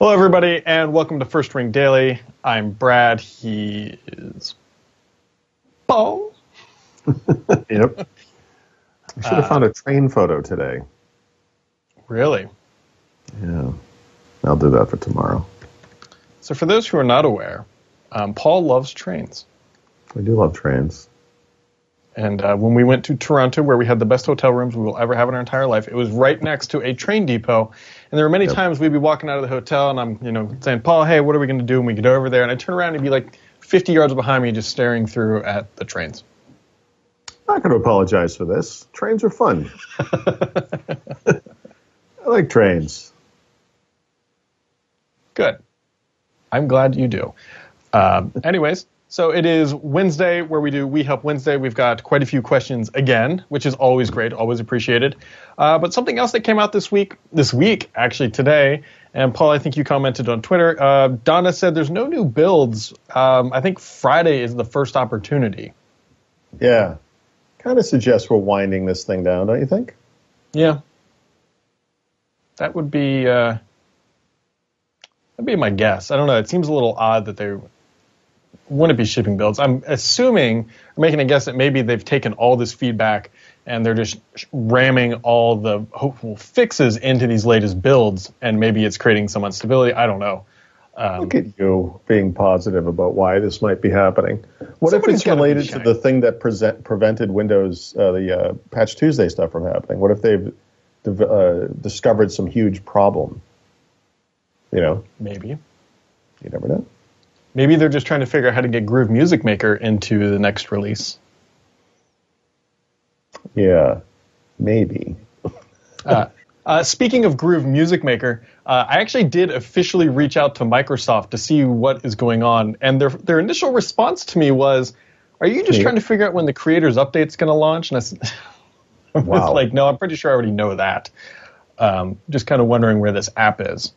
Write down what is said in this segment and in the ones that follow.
Hello, everybody, and welcome to First Ring Daily. I'm Brad. He is Paul. yep. I should have uh, found a train photo today. Really? Yeah. I'll do that for tomorrow. So, for those who are not aware, um, Paul loves trains. I do love trains. And uh, when we went to Toronto, where we had the best hotel rooms we will ever have in our entire life, it was right next to a train depot. And there were many yep. times we'd be walking out of the hotel, and I'm, you know, saying, "Paul, hey, what are we going to do?" And we get over there, and I turn around and he'd be like 50 yards behind me, just staring through at the trains. I'm not going to apologize for this. Trains are fun. I like trains. Good. I'm glad you do. Um, anyways, so it is Wednesday where we do We Help Wednesday. We've got quite a few questions again, which is always great, always appreciated. Uh, but something else that came out this week, this week actually today, and Paul, I think you commented on Twitter. Uh, Dona said there's no new builds. Um, I think Friday is the first opportunity. Yeah, kind of suggests we're winding this thing down, don't you think? Yeah, that would be uh, that'd be my guess. I don't know. It seems a little odd that they wouldn't be shipping builds. I'm assuming, I'm making a guess that maybe they've taken all this feedback and they're just ramming all the hopeful fixes into these latest builds, and maybe it's creating some instability. I don't know. Um, Look at you being positive about why this might be happening. What if it's related to the thing that present, prevented Windows, uh, the uh, Patch Tuesday stuff from happening? What if they've uh, discovered some huge problem? You know, maybe. You never know. Maybe they're just trying to figure out how to get Groove Music Maker into the next release. Yeah, maybe. uh, uh, speaking of Groove Music Maker, uh, I actually did officially reach out to Microsoft to see what is going on, and their their initial response to me was, "Are you just trying to figure out when the Creators Update's going to launch?" And I said, was like, "No, I'm pretty sure I already know that." Um, just kind of wondering where this app is.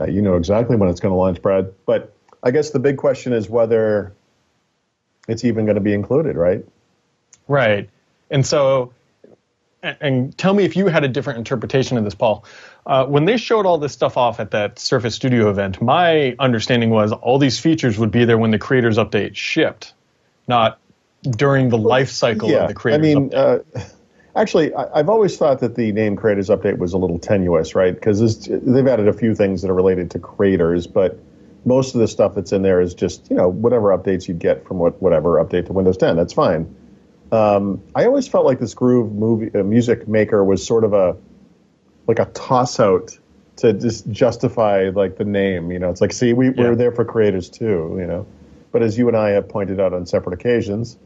Uh, you know exactly when it's going to launch, Brad. But I guess the big question is whether it's even going to be included, right? Right. And so, and, and tell me if you had a different interpretation of this, Paul. Uh, when they showed all this stuff off at that Surface Studio event, my understanding was all these features would be there when the Creators Update shipped, not during the life cycle yeah, of the Creators I mean, Update. Uh, Actually, I, have always thought that the name Creators Update was a little tenuous, right? Because they've added a few things that are related to creators, but most of the stuff that's in there is just you know whatever updates you'd get from what whatever update to Windows 10. That's fine. Um, I always felt like this Groove movie uh, Music Maker was sort of a like a toss out to just justify like the name. You know, it's like see we, yeah. we're there for creators too. You know, but as you and I have pointed out on separate occasions,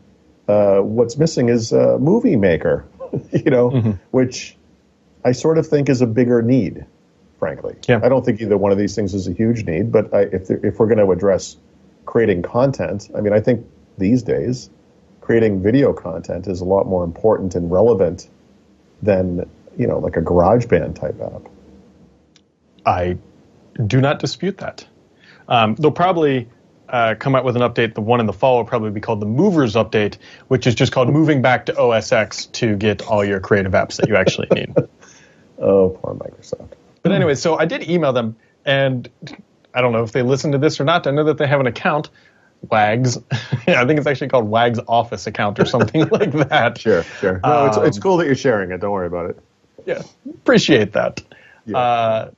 uh, what's missing is a movie maker. you know, mm-hmm. which I sort of think is a bigger need, frankly. Yeah. I don't think either one of these things is a huge need, but I, if, if we're going to address creating content, I mean, I think these days creating video content is a lot more important and relevant than, you know, like a GarageBand type app. I do not dispute that. Um, they'll probably uh, come out with an update. The one in the fall will probably be called the Movers Update, which is just called moving back to OS X to get all your creative apps that you actually need. oh, poor Microsoft. But anyway, so I did email them, and I don't know if they listened to this or not. I know that they have an account, Wags. yeah, I think it's actually called Wags Office account or something like that. Sure, sure. No, um, it's, it's um, cool that you're sharing it. Don't worry about it. Yeah, appreciate that. Yeah. Uh,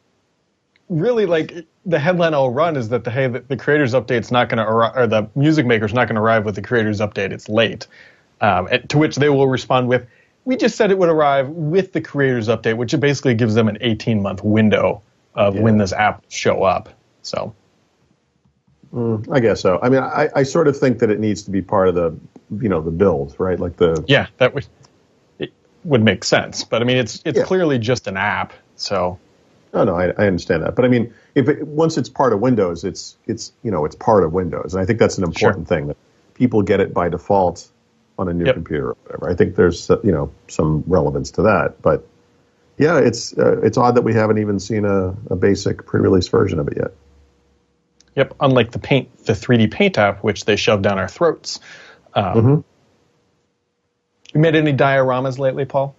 really, like the headline I'll run is that the hey the, the creators update's not going to arrive or the music maker's not going to arrive with the creators update. It's late. Um, to which they will respond with, "We just said it would arrive with the creators update, which it basically gives them an 18 month window of yeah. when this app show up." So. Mm, I guess so. I mean, I, I sort of think that it needs to be part of the, you know, the build, right? Like the yeah, that would it would make sense. But I mean, it's it's yeah. clearly just an app, so no, no, I, I understand that. But I mean, if it, once it's part of Windows, it's it's you know it's part of Windows, and I think that's an important sure. thing that people get it by default on a new yep. computer or whatever. I think there's you know some relevance to that, but yeah, it's uh, it's odd that we haven't even seen a, a basic pre-release version of it yet. Yep, unlike the Paint, the 3D Paint app, which they shoved down our throats. Um, mm-hmm. You made any dioramas lately, Paul?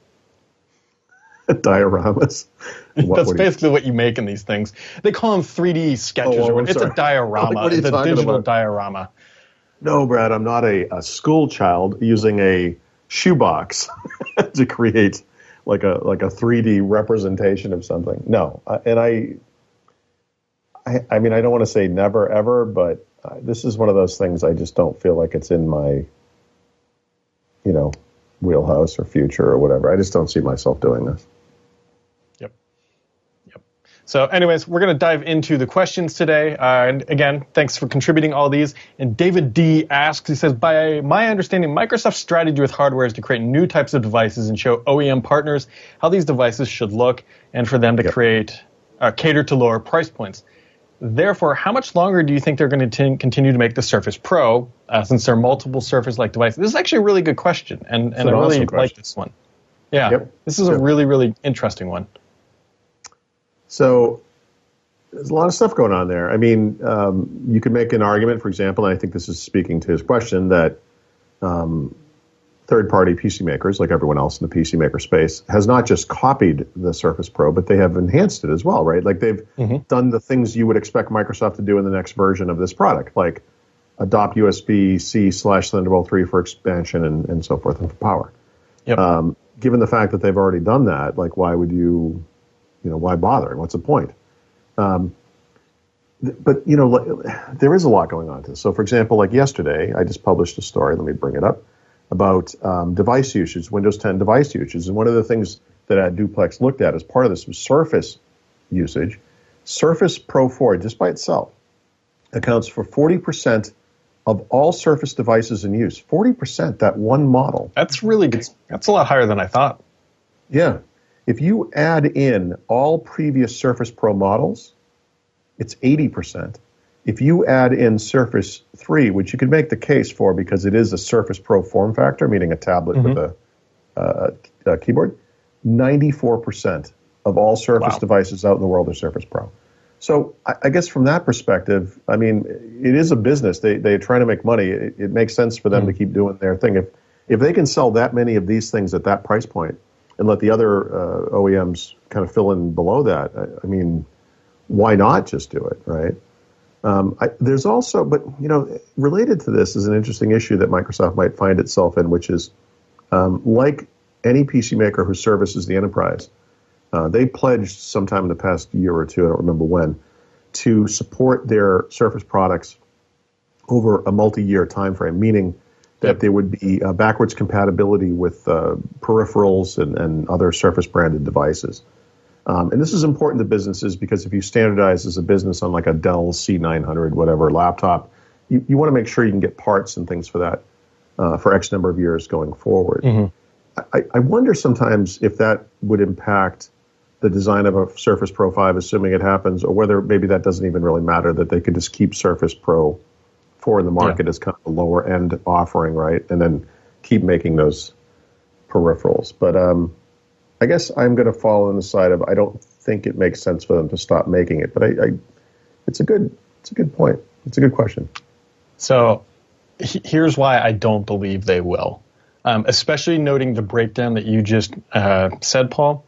dioramas. What, That's basically you... what you make in these things. They call them 3D sketches. Oh, or it's a diorama. what it's a digital about? diorama. No, Brad, I'm not a, a school child using a shoebox to create like a like a 3D representation of something. No, uh, and I, I, I mean, I don't want to say never ever, but uh, this is one of those things I just don't feel like it's in my, you know, wheelhouse or future or whatever. I just don't see myself doing this. So, anyways, we're going to dive into the questions today. Uh, and again, thanks for contributing all these. And David D asks, he says, by my understanding, Microsoft's strategy with hardware is to create new types of devices and show OEM partners how these devices should look, and for them to yep. create uh, cater to lower price points. Therefore, how much longer do you think they're going to t- continue to make the Surface Pro, uh, since there are multiple Surface-like devices? This is actually a really good question, and, and I really awesome like this one. Yeah, yep. this is yep. a really, really interesting one. So there's a lot of stuff going on there. I mean, um, you could make an argument, for example, and I think this is speaking to his question, that um, third party PC makers, like everyone else in the PC maker space, has not just copied the Surface Pro, but they have enhanced it as well, right? Like they've mm-hmm. done the things you would expect Microsoft to do in the next version of this product, like adopt USB C slash Thunderbolt 3 for expansion and, and so forth and for power. Yep. Um, given the fact that they've already done that, like why would you you know, why bother? What's the point? Um, but you know, there is a lot going on to this. So, for example, like yesterday, I just published a story. Let me bring it up about um, device usage, Windows 10 device usage, and one of the things that AdDuplex looked at as part of this was Surface usage. Surface Pro 4, just by itself, accounts for 40% of all Surface devices in use. 40%, that one model. That's really good. That's a lot higher than I thought. Yeah. If you add in all previous Surface Pro models, it's 80%. If you add in Surface 3, which you could make the case for because it is a Surface Pro form factor, meaning a tablet mm-hmm. with a, uh, a, keyboard, 94% of all Surface wow. devices out in the world are Surface Pro. So I, I, guess from that perspective, I mean, it is a business. They they're trying to make money. It, it makes sense for them mm-hmm. to keep doing their thing. If if they can sell that many of these things at that price point, and let the other uh, OEMs kind of fill in below that. I, I mean, why not just do it, right? Um, I, there's also, but you know, related to this is an interesting issue that Microsoft might find itself in, which is um, like any PC maker who services the enterprise, uh, they pledged sometime in the past year or two, I don't remember when, to support their Surface products over a multi-year time frame, meaning that there would be uh, backwards compatibility with uh, peripherals and, and, other Surface branded devices. Um, and this is important to businesses because if you standardize as a business on like a Dell C900, whatever laptop, you, you want to make sure you can get parts and things for that uh, for X number of years going forward. Mm-hmm. I, I wonder sometimes if that would impact the design of a Surface Pro 5, assuming it happens, or whether maybe that doesn't even really matter, that they could just keep Surface Pro for in the market yeah. as kind of a lower end offering, right? And then keep making those peripherals. But um, I guess I'm going to fall on the side of I don't think it makes sense for them to stop making it. But I, I it's a good it's a good point. It's a good question. So here's why I don't believe they will, um, especially noting the breakdown that you just uh, said, Paul.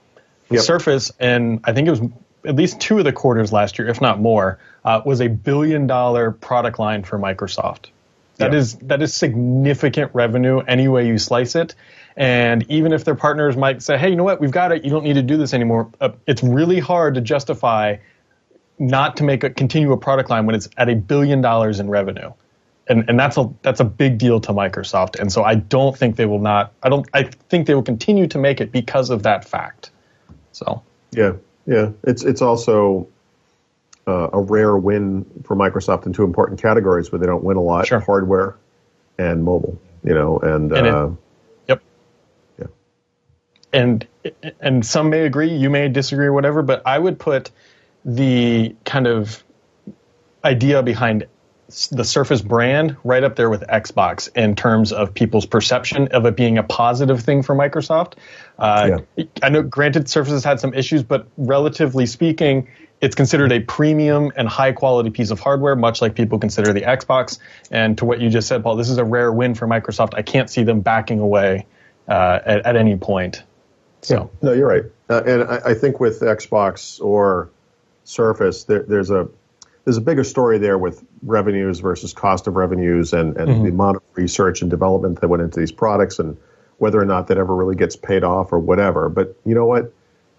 The yep. Surface, and I think it was at least two of the quarters last year, if not more, uh, was a billion dollar product line for Microsoft. That is that is significant revenue any way you slice it. And even if their partners might say, "Hey, you know what? We've got it. You don't need to do this anymore." Uh, it's really hard to justify not to make a continue a product line when it's at a billion dollars in revenue. And and that's a that's a big deal to Microsoft. And so I don't think they will not. I don't. I think they will continue to make it because of that fact. So yeah, yeah. It's it's also uh, a rare win for Microsoft in two important categories where they don't win a lot: sure. hardware and mobile. You know, and, and uh, it, yep, yeah. And and some may agree, you may disagree, whatever. But I would put the kind of idea behind the Surface brand right up there with Xbox in terms of people's perception of it being a positive thing for Microsoft. Uh, yeah. I know, granted, Surface has had some issues, but relatively speaking, it's considered a premium and high quality piece of hardware, much like people consider the Xbox. And to what you just said, Paul, this is a rare win for Microsoft. I can't see them backing away uh, at, at, any point. So yeah. no, you're right, uh, and I, I, think with Xbox or Surface, there, there's a there's a bigger story there with revenues versus cost of revenues and, and mm-hmm. the amount of research and development that went into these products and whether or not that ever really gets paid off or whatever. But you know what?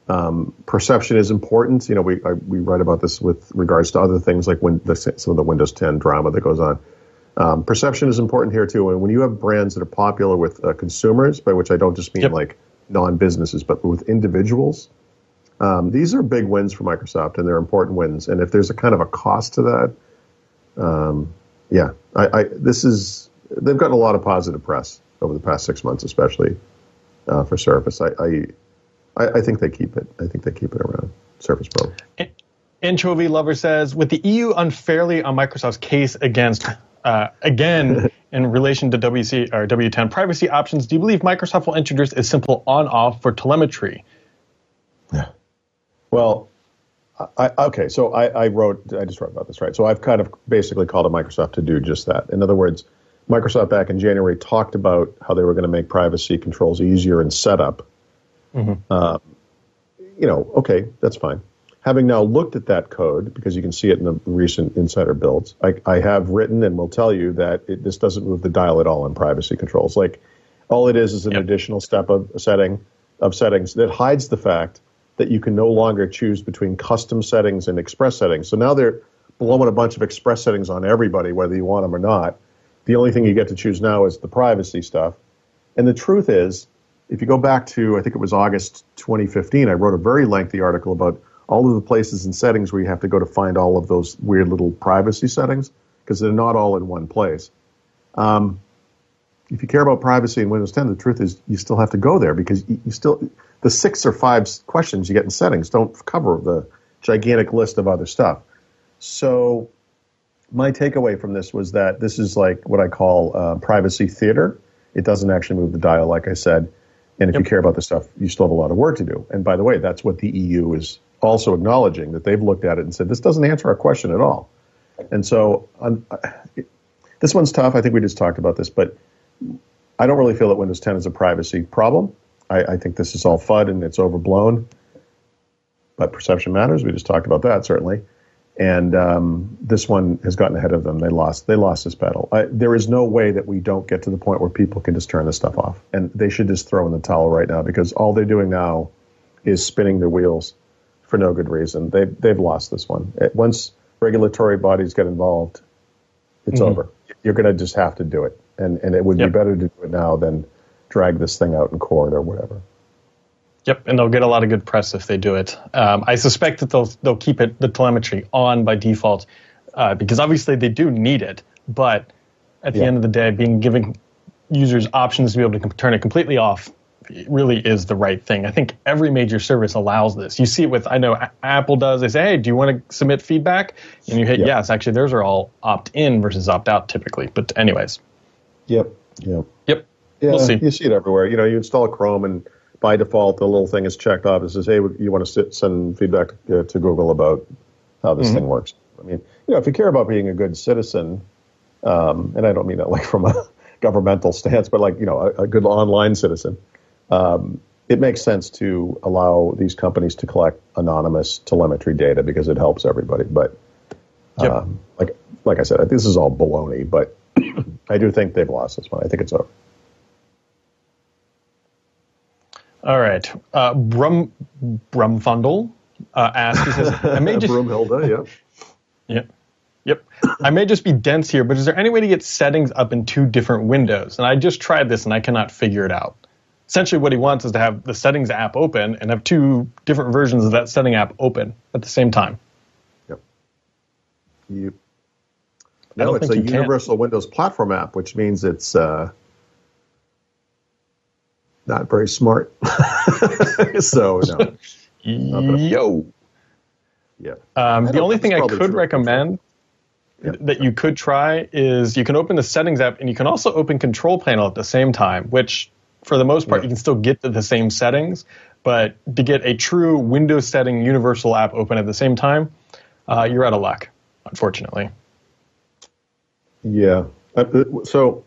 Um, perception is important. You know, we I, we write about this with regards to other things like when the, some of the Windows 10 drama that goes on. Um, perception is important here too. And when you have brands that are popular with uh, consumers, by which I don't just mean yep. like non-businesses, but with individuals, um, these are big wins for Microsoft, and they're important wins. And if there's a kind of a cost to that, um, yeah, I, I, this is they've gotten a lot of positive press over the past six months, especially uh, for Surface. I, I, I think they keep it. I think they keep it around Surface Pro. Anchovy Lover says, with the EU unfairly on Microsoft's case against, uh, again, in relation to WC or W10 privacy options, do you believe Microsoft will introduce a simple on-off for telemetry? Yeah. Well, I, okay, so I, I, wrote, I just wrote about this, right? So I've kind of basically called on Microsoft to do just that. In other words, Microsoft back in January talked about how they were going to make privacy controls easier in setup. Mm-hmm. Um, you know, okay, that's fine. Having now looked at that code, because you can see it in the recent insider builds, I, I have written and will tell you that it, this doesn't move the dial at all in privacy controls. Like, all it is is an yep. additional step of setting of settings that hides the fact that you can no longer choose between custom settings and express settings. So now they're blowing a bunch of express settings on everybody, whether you want them or not. The only thing you get to choose now is the privacy stuff. And the truth is, if you go back to, I think it was August 2015, I wrote a very lengthy article about all of the places and settings where you have to go to find all of those weird little privacy settings because they're not all in one place. Um, if you care about privacy in Windows 10, the truth is you still have to go there because you, you still the six or five questions you get in settings don't cover the gigantic list of other stuff. So my takeaway from this was that this is like what I call uh, privacy theater. It doesn't actually move the dial, like I said. And if yep. you care about this stuff, you still have a lot of work to do. And by the way, that's what the EU is also acknowledging that they've looked at it and said this doesn't answer our question at all. And so um, this one's tough. I think we just talked about this, but I don't really feel that Windows 10 is a privacy problem. I, I think this is all FUD and it's overblown. But perception matters. We just talked about that certainly, and um, this one has gotten ahead of them. They lost. They lost this battle. I, there is no way that we don't get to the point where people can just turn this stuff off, and they should just throw in the towel right now because all they're doing now is spinning their wheels for no good reason. They they've lost this one. Once regulatory bodies get involved, it's mm-hmm. over. You're going to just have to do it, and and it would yep. be better to do it now than drag this thing out in court or whatever. Yep, and they'll get a lot of good press if they do it. Um, I suspect that they'll they'll keep it the telemetry on by default uh, because obviously they do need it. But at the yeah. end of the day, being giving users options to be able to turn it completely off really is the right thing. I think every major service allows this. You see it with I know Apple does. They say, "Hey, do you want to submit feedback?" And you hit yep. yes. Actually, theirs are all opt in versus opt out typically. But anyways. Yep. Yep. Yep. Yeah, we'll see. You see it everywhere. You know, you install Chrome and by default the little thing is checked off. It says, "Hey, you want to sit, send feedback to, to, Google about how this mm-hmm. thing works." I mean, you know, if you care about being a good citizen, um, and I don't mean that like from a governmental stance, but like you know, a, a good online citizen, um, it makes sense to allow these companies to collect anonymous telemetry data because it helps everybody. But yep. um, like like I said, this is all baloney. But I do think they've lost this one. I think it's over. All right. Uh, Brum Brumfundle uh, asks, he says, I may just Brumhilda, yeah. Yep. Yep. I may just be dense here, but is there any way to get settings up in two different windows? And I just tried this and I cannot figure it out. Essentially, what he wants is to have the settings app open and have two different versions of that setting app open at the same time. Yep. You. No, it's a universal can. Windows platform app, which means it's uh, not very smart. so no. Yo. Yeah. Um, the only thing I could recommend yeah. that you could try is you can open the settings app and you can also open control panel at the same time, which for the most part yeah. you can still get to the same settings, but to get a true Windows setting universal app open at the same time, uh, you're out of luck, unfortunately. Yeah. Uh, so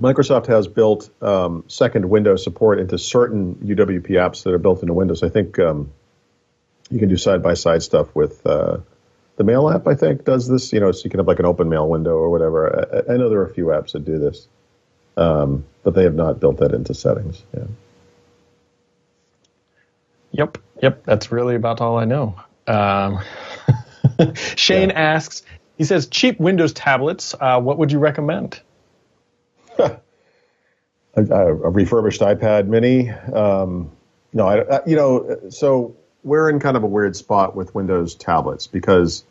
Microsoft has built um, second window support into certain UWP apps that are built into Windows. I think um, you can do side by side stuff with uh, the Mail app. I think does this. You know, so you can have like an open Mail window or whatever. I, I know there are a few apps that do this, um, but they have not built that into settings. Yeah. Yep, yep. That's really about all I know. Um, Shane yeah. asks, he says, cheap Windows tablets. Uh, what would you recommend? a, a, refurbished iPad Mini. Um, no, I, I, you know, so we're in kind of a weird spot with Windows tablets because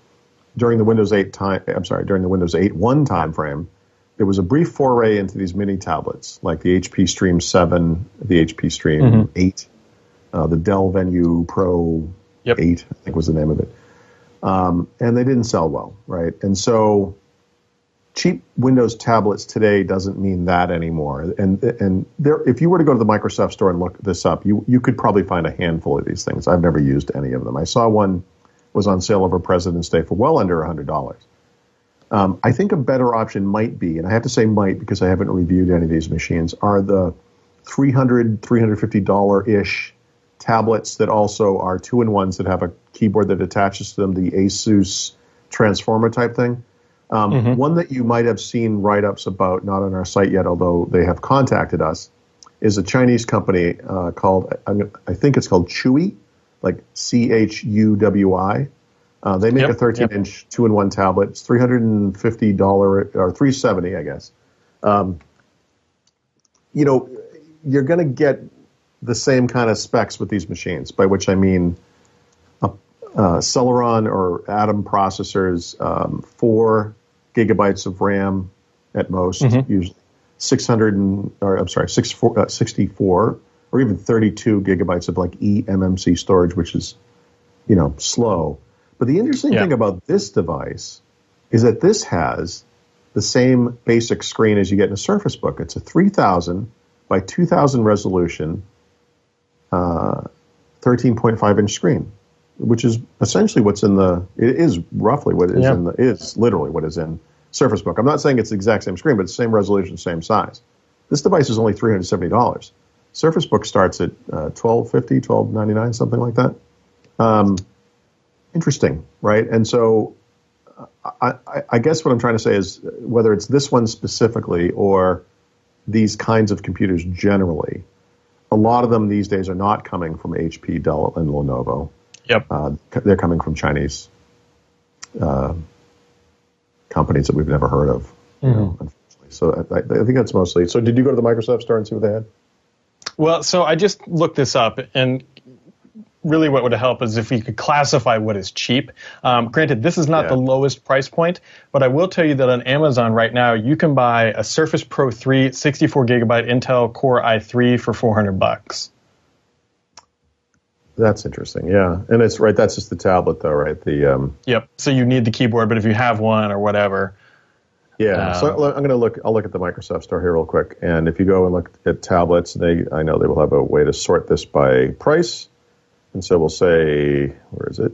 during the Windows 8 time, I'm sorry, during the Windows 8 one time frame, there was a brief foray into these mini tablets like the HP Stream 7, the HP Stream mm-hmm. 8, uh, the Dell Venue Pro yep. 8, I think was the name of it. Um, and they didn't sell well, right? And so cheap Windows tablets today doesn't mean that anymore. And and there, if you were to go to the Microsoft store and look this up, you you could probably find a handful of these things. I've never used any of them. I saw one was on sale over President's Day for well under hundred dollars. Um, I think a better option might be, and I have to say might because I haven't reviewed any of these machines, are the 300 $350 ish tablets that also are two in ones that have a keyboard that attaches to them, the Asus Transformer type thing. Um, mm-hmm. One that you might have seen write ups about, not on our site yet, although they have contacted us, is a Chinese company uh, called, I think it's called Chuwi, like C H U W I. Uh, they make yep, a 13 yep. inch two in one tablet. It's $350 or 370 I guess. Um, you know, you're going to get the same kind of specs with these machines, by which I mean uh, Celeron or Atom processors, um, four gigabytes of RAM at most, mm-hmm. usually 600 and, or I'm sorry, six, four, uh, 64 or even 32 gigabytes of like eMMC storage, which is, you know, slow. But the interesting yeah. thing about this device is that this has the same basic screen as you get in a Surface Book. It's a 3000 by 2000 resolution, uh, 13.5 inch screen which is essentially what's in the. It is roughly what is yeah. in the. Is literally what is in Surface Book. I'm not saying it's the exact same screen, but it's the same resolution, same size. This device is only three hundred seventy dollars. Surface Book starts at uh, twelve fifty, twelve ninety nine, something like that. Um, interesting, right? And so, I, I, I guess what I'm trying to say is whether it's this one specifically or these kinds of computers generally, a lot of them these days are not coming from HP, Dell, and Lenovo. Yep. Uh, they're coming from Chinese uh, companies that we've never heard of. Mm-hmm. You know, unfortunately. So I, I, think that's mostly. So did you go to the Microsoft store and see what they had? Well, so I just looked this up, and really what would help is if we could classify what is cheap. Um, granted, this is not yeah. the lowest price point, but I will tell you that on Amazon right now, you can buy a Surface Pro 3 64 gigabyte Intel Core i3 for 400 bucks. That's interesting. Yeah, and it's right. That's just the tablet, though, right? The um, yep. So you need the keyboard, but if you have one or whatever. Yeah. Um, so I'm going to look. I'll look at the Microsoft Store here real quick, and if you go and look at tablets, they I know they will have a way to sort this by price, and so we'll say where is it?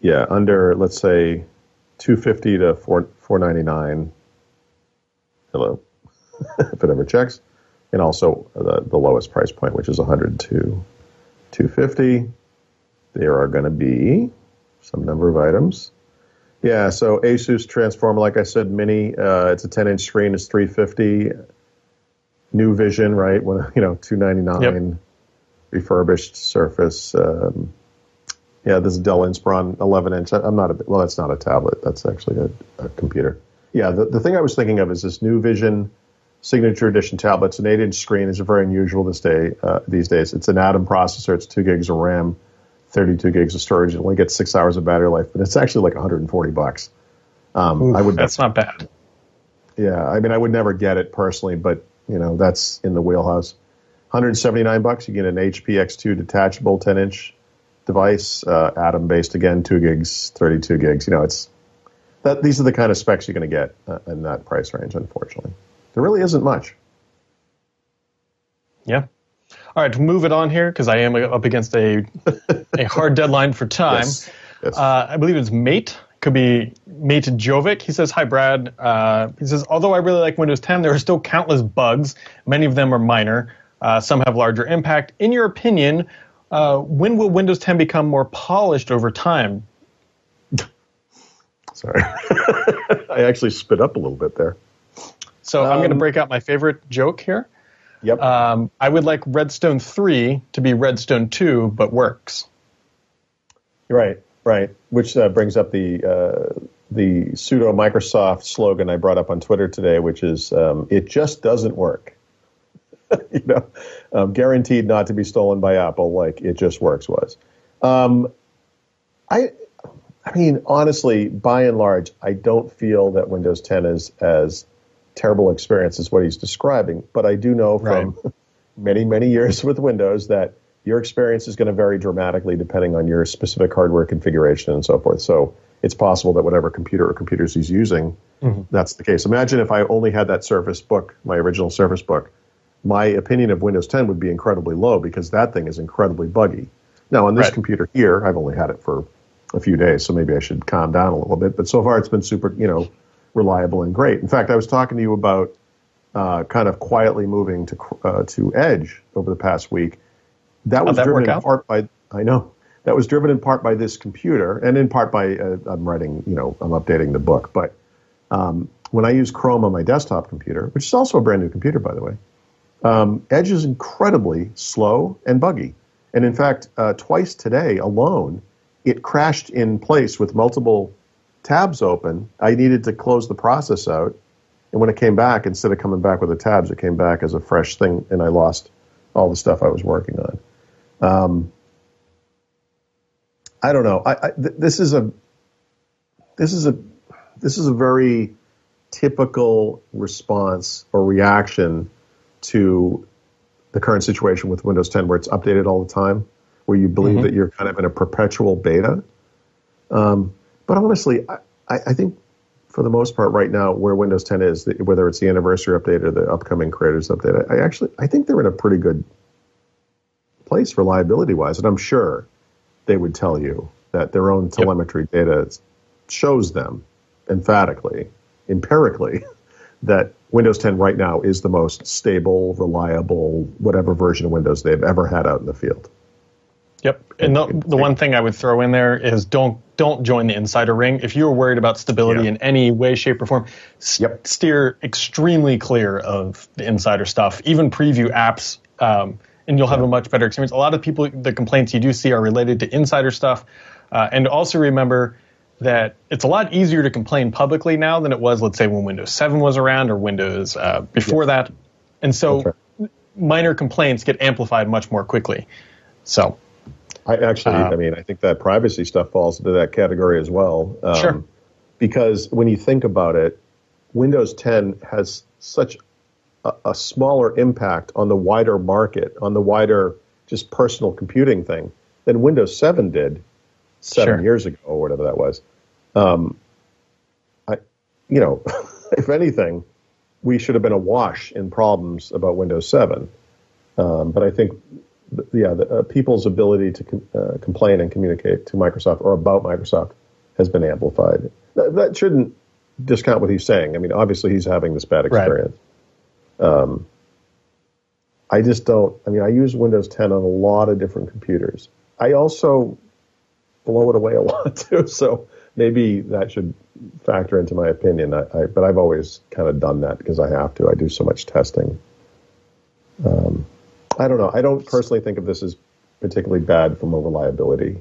Yeah, under let's say 250 to 4 499. Hello, if it ever checks, and also the the lowest price point, which is 102. 250. There are going to be some number of items. Yeah, so Asus Transformer, like I said, mini. Uh, it's a 10 inch screen. It's 350. NuVision, right? Well, you know, 299. Yep. Refurbished Surface. Um, yeah, this is Dell Inspiron 11 inch. I'm not a well. That's not a tablet. That's actually a, a computer. Yeah, the, the thing I was thinking of is this NuVision signature edition tablet. It's an eight inch screen. It's very unusual this day uh, these days. It's an Atom processor. It's two gigs of RAM, 32 gigs of storage. It only gets six hours of battery life, but it's actually like 140 bucks. Um, Oof, I would. That's not bad. Yeah, I mean, I would never get it personally, but you know, that's in the wheelhouse. 179 bucks. You get an HP X2 detachable 10 inch device, uh, Atom based again, two gigs, 32 gigs. You know, it's that these are the kind of specs you're going to get uh, in that price range, unfortunately. There really isn't much. Yeah. All right, to move it on here because I am up against a a hard deadline for time. Yes. Yes. Uh, I believe it's Mate could be Mate Jovic. He says, Hi, Brad. Uh, he says, Although I really like Windows 10, there are still countless bugs. Many of them are minor. Uh, some have larger impact. In your opinion, uh, when will Windows 10 become more polished over time? Sorry. I actually spit up a little bit there. So um, I'm going to break out my favorite joke here. Yep. Um, I would like Redstone 3 to be Redstone 2, but works. Right, right. Which uh, brings up the uh, the pseudo Microsoft slogan I brought up on Twitter today, which is um, "It just doesn't work." you know, um, guaranteed not to be stolen by Apple, like it just works was. Um, I, I mean, honestly, by and large, I don't feel that Windows 10 is as terrible experience as what he's describing. But I do know from right. many, many years with Windows that your experience is going to vary dramatically depending on your specific hardware configuration and so forth. So it's possible that whatever computer or computers he's using, mm-hmm. that's the case. Imagine if I only had that Surface Book, my original Surface Book, my opinion of Windows 10 would be incredibly low because that thing is incredibly buggy. Now, on this right. computer here, I've only had it for a few days, so maybe I should calm down a little bit. But so far, it's been super, you know, reliable and great. In fact, I was talking to you about uh, kind of quietly moving to uh, to Edge over the past week. That was that driven in part by I know that was driven in part by this computer and in part by uh, I'm writing, you know, I'm updating the book. But um, when I use Chrome on my desktop computer, which is also a brand new computer, by the way, um, Edge is incredibly slow and buggy. And in fact, uh, twice today alone, it crashed in place with multiple tabs open, I needed to close the process out. And when it came back, instead of coming back with the tabs, it came back as a fresh thing, and I lost all the stuff I was working on. Um, I don't know. I, I, th- this is a this is a this is a very typical response or reaction to the current situation with Windows 10, where it's updated all the time, where you believe mm-hmm. that you're kind of in a perpetual beta. Um, but honestly, I, I think for the most part right now, where Windows 10 is, whether it's the anniversary update or the upcoming creators update, I, actually I think they're in a pretty good place reliability wise, and I'm sure they would tell you that their own telemetry yep. data shows them emphatically, empirically, that Windows 10 right now is the most stable, reliable, whatever version of Windows they've ever had out in the field. Yep. And the, the one thing I would throw in there is don't don't join the insider ring. If you're worried about stability in any way, shape, or form, yep. steer extremely clear of the insider stuff. Even preview apps, um, and you'll have a much better experience. A lot of people, the complaints you do see are related to insider stuff. Uh, and also remember that it's a lot easier to complain publicly now than it was, let's say, when Windows 7 was around or Windows uh, before that. And so right. minor complaints get amplified much more quickly. So I actually, um, I mean, I think that privacy stuff falls into that category as well. Um, sure. Because when you think about it, Windows 10 has such a, a, smaller impact on the wider market, on the wider just personal computing thing than Windows 7 did seven sure. years ago or whatever that was. Um, I, you know, if anything, we should have been awash in problems about Windows 7. Um, but I think yeah, the, uh, people's ability to com- uh, complain and communicate to Microsoft or about Microsoft has been amplified. That, that, shouldn't discount what he's saying. I mean, obviously he's having this bad experience. Right. Um, I just don't. I mean, I use Windows 10 on a lot of different computers. I also blow it away a lot too. So maybe that should factor into my opinion. I, I, but I've always kind of done that because I have to. I do so much testing. Um, I don't know. I don't personally think of this as particularly bad from a reliability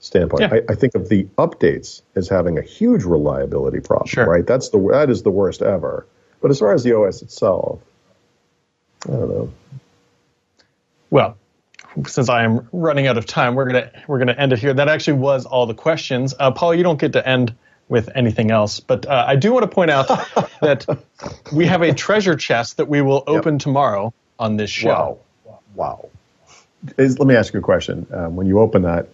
standpoint. Yeah. I, I, think of the updates as having a huge reliability problem. Sure. Right. That's the that is the worst ever. But as far as the OS itself, I don't know. Well, since I am running out of time, we're gonna we're gonna end it here. That actually was all the questions. Uh, Paul, you don't get to end with anything else, but uh, I do want to point out that we have a treasure chest that we will open yep. tomorrow on this show. Wow. Wow. Is, let me ask you a question. Um, when you open that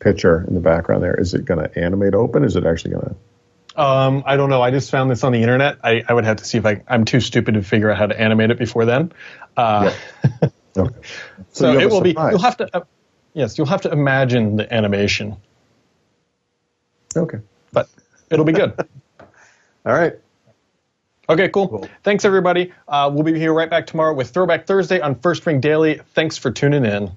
picture in the background there, is it going to animate open? Is it actually going to? Um, I don't know. I just found this on the internet. I, I, would have to see if I. I'm too stupid to figure out how to animate it before then. Uh, yeah. okay. So, so it will surprise. be. You'll have to. Uh, yes, you'll have to imagine the animation. Okay. But it'll be good. All right. Okay, cool. cool. Thanks, everybody. Uh, we'll be here right back tomorrow with Throwback Thursday on First Ring Daily. Thanks for tuning in.